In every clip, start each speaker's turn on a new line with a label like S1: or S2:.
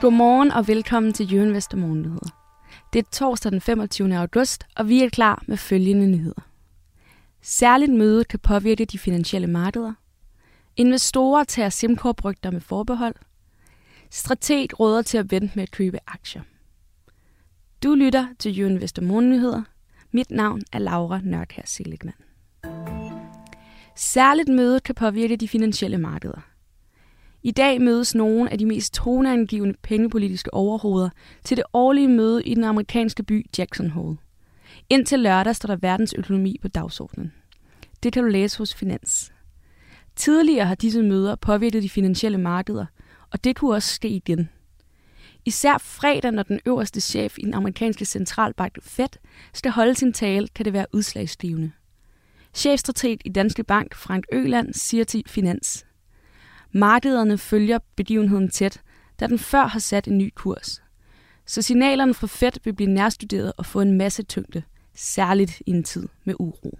S1: Godmorgen og velkommen til Jørgen Vester Morgennyheder. Det er torsdag den 25. august, og vi er klar med følgende nyheder. Særligt møde kan påvirke de finansielle markeder. Investorer tager SimCorp-rygter med forbehold. Strateg råder til at vente med at købe aktier. Du lytter til Jørgen Vester Morgennyheder. Mit navn er Laura Nørkær Seligman. Særligt møde kan påvirke de finansielle markeder – i dag mødes nogle af de mest toneangivende pengepolitiske overhoveder til det årlige møde i den amerikanske by Jackson Hole. Indtil lørdag står der verdensøkonomi på dagsordenen. Det kan du læse hos Finans. Tidligere har disse møder påvirket de finansielle markeder, og det kunne også ske igen. Især fredag, når den øverste chef i den amerikanske centralbank Fed skal holde sin tale, kan det være udslagsgivende. Chefstrateg i Danske Bank, Frank Øland, siger til Finans – Markederne følger begivenheden tæt, da den før har sat en ny kurs. Så signalerne fra Fed vil blive nærstuderet og få en masse tyngde, særligt i en tid med uro.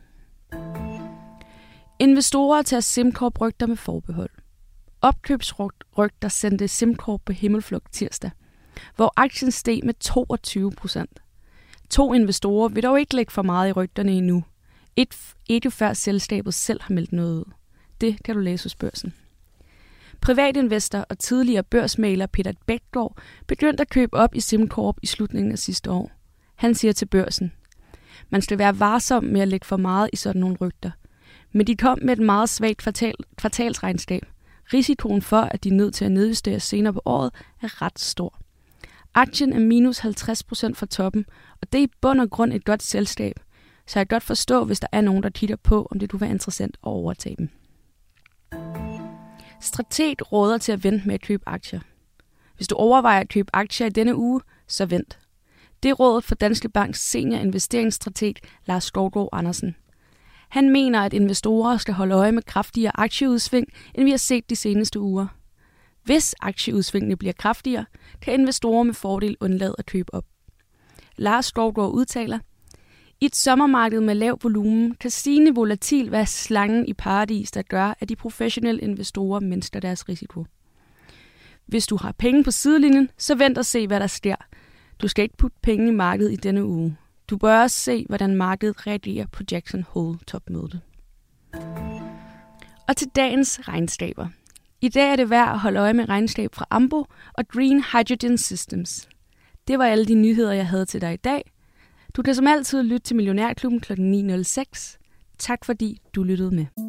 S1: Investorer tager SimCorp rygter med forbehold. Opkøbsrygter sendte SimCorp på himmelflugt tirsdag, hvor aktien steg med 22 procent. To investorer vil dog ikke lægge for meget i rygterne endnu. Et, ikke før selskabet selv har meldt noget ud. Det kan du læse hos børsen. Privatinvestor og tidligere børsmaler Peter Bækgaard begyndte at købe op i SimCorp i slutningen af sidste år. Han siger til børsen, man skal være varsom med at lægge for meget i sådan nogle rygter. Men de kom med et meget svagt kvartal, kvartalsregnskab. Risikoen for, at de er nødt til at nedjustere senere på året, er ret stor. Aktien er minus 50 procent fra toppen, og det er i bund og grund et godt selskab. Så jeg kan godt forstå, hvis der er nogen, der kigger på, om det kunne være interessant at overtage dem. Strateg råder til at vente med at købe aktier. Hvis du overvejer at købe aktier i denne uge, så vent. Det er rådet for Danske Banks senior investeringsstrateg Lars Skovgaard Andersen. Han mener, at investorer skal holde øje med kraftigere aktieudsving, end vi har set de seneste uger. Hvis aktieudsvingene bliver kraftigere, kan investorer med fordel undlade at købe op. Lars Skovgaard udtaler, i et sommermarked med lav volumen kan stigende volatil være slangen i paradis, der gør, at de professionelle investorer mindsker deres risiko. Hvis du har penge på sidelinjen, så vent og se, hvad der sker. Du skal ikke putte penge i markedet i denne uge. Du bør også se, hvordan markedet reagerer på Jackson Hole-topmødet. Og til dagens regnskaber. I dag er det værd at holde øje med regnskab fra Ambo og Green Hydrogen Systems. Det var alle de nyheder, jeg havde til dig i dag – du kan som altid lytte til Millionærklubben kl. 9.06. Tak fordi du lyttede med.